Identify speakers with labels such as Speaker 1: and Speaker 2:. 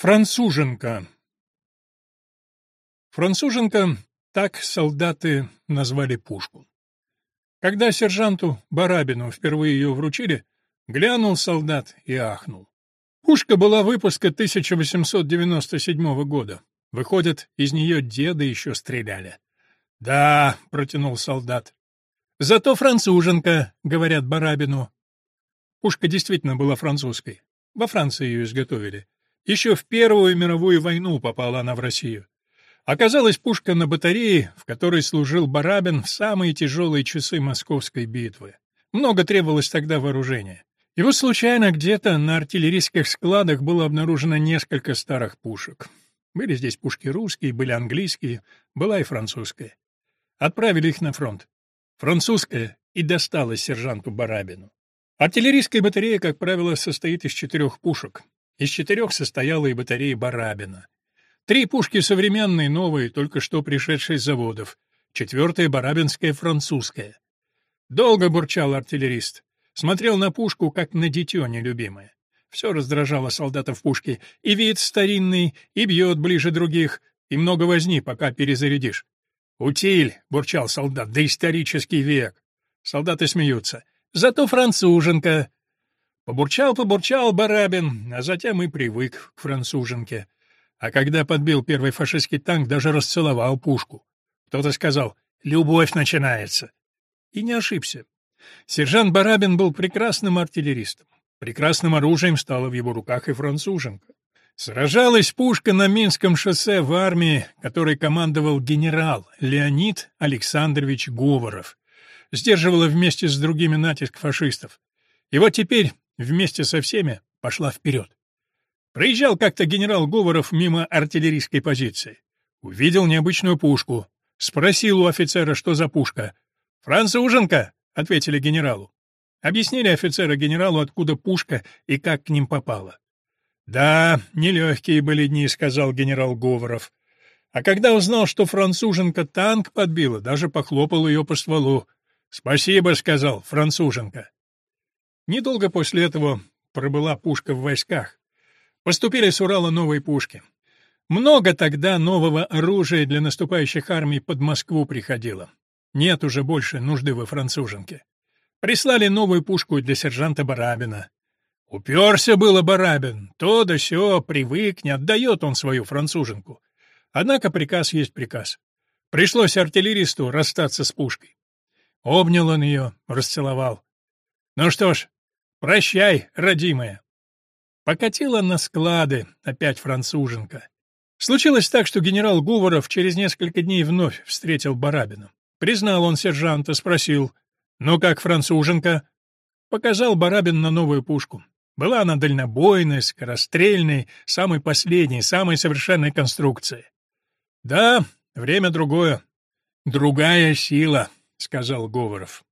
Speaker 1: Француженка. Француженка — так солдаты назвали пушку. Когда сержанту Барабину впервые ее вручили, глянул солдат и ахнул. Пушка была выпуска 1897 года. Выходит, из нее деда еще стреляли. «Да», — протянул солдат. «Зато француженка», — говорят Барабину. Пушка действительно была французской. Во Франции ее изготовили. Еще в Первую мировую войну попала она в Россию. Оказалась пушка на батарее, в которой служил Барабин в самые тяжелые часы московской битвы. Много требовалось тогда вооружения. И вот случайно где-то на артиллерийских складах было обнаружено несколько старых пушек. Были здесь пушки русские, были английские, была и французская. Отправили их на фронт. Французская и досталась сержанту Барабину. Артиллерийская батарея, как правило, состоит из четырех пушек. Из четырех состояла и батарея Барабина. Три пушки современные, новые, только что пришедшие с заводов. Четвертая барабинская французская. Долго бурчал артиллерист. Смотрел на пушку, как на дитё нелюбимое. Все раздражало солдата в пушке. И вид старинный, и бьет ближе других, и много возни, пока перезарядишь. «Утиль!» — бурчал солдат. «Да исторический век!» Солдаты смеются. «Зато француженка!» Побурчал-побурчал Барабин, а затем и привык к француженке. А когда подбил первый фашистский танк, даже расцеловал пушку. Кто-то сказал «Любовь начинается». И не ошибся. Сержант Барабин был прекрасным артиллеристом. Прекрасным оружием стала в его руках и француженка. Сражалась пушка на Минском шоссе в армии, которой командовал генерал Леонид Александрович Говоров. Сдерживала вместе с другими натиск фашистов. И вот теперь вместе со всеми пошла вперед. Проезжал как-то генерал Говоров мимо артиллерийской позиции. Увидел необычную пушку. Спросил у офицера, что за пушка. «Француженка», — ответили генералу. Объяснили офицера генералу, откуда пушка и как к ним попала. «Да, нелегкие были дни», — сказал генерал Говоров. А когда узнал, что француженка танк подбила, даже похлопал ее по стволу. «Спасибо», — сказал француженка. Недолго после этого пробыла пушка в войсках. Поступили с Урала новые пушки. Много тогда нового оружия для наступающих армий под Москву приходило. Нет уже больше нужды во француженке. Прислали новую пушку для сержанта Барабина. Уперся было Барабин, то да сё, привык, не отдает он свою француженку. Однако приказ есть приказ. Пришлось артиллеристу расстаться с пушкой. Обнял он ее, расцеловал. Ну что ж, Прощай, родимая. Покатила на склады опять француженка. Случилось так, что генерал Гуворов через несколько дней вновь встретил Барабина. Признал он сержанта, спросил, «Ну как, француженка?» Показал Барабин на новую пушку. Была она дальнобойной, скорострельной, самой последней, самой совершенной конструкции. «Да, время другое. Другая сила», — сказал Говоров.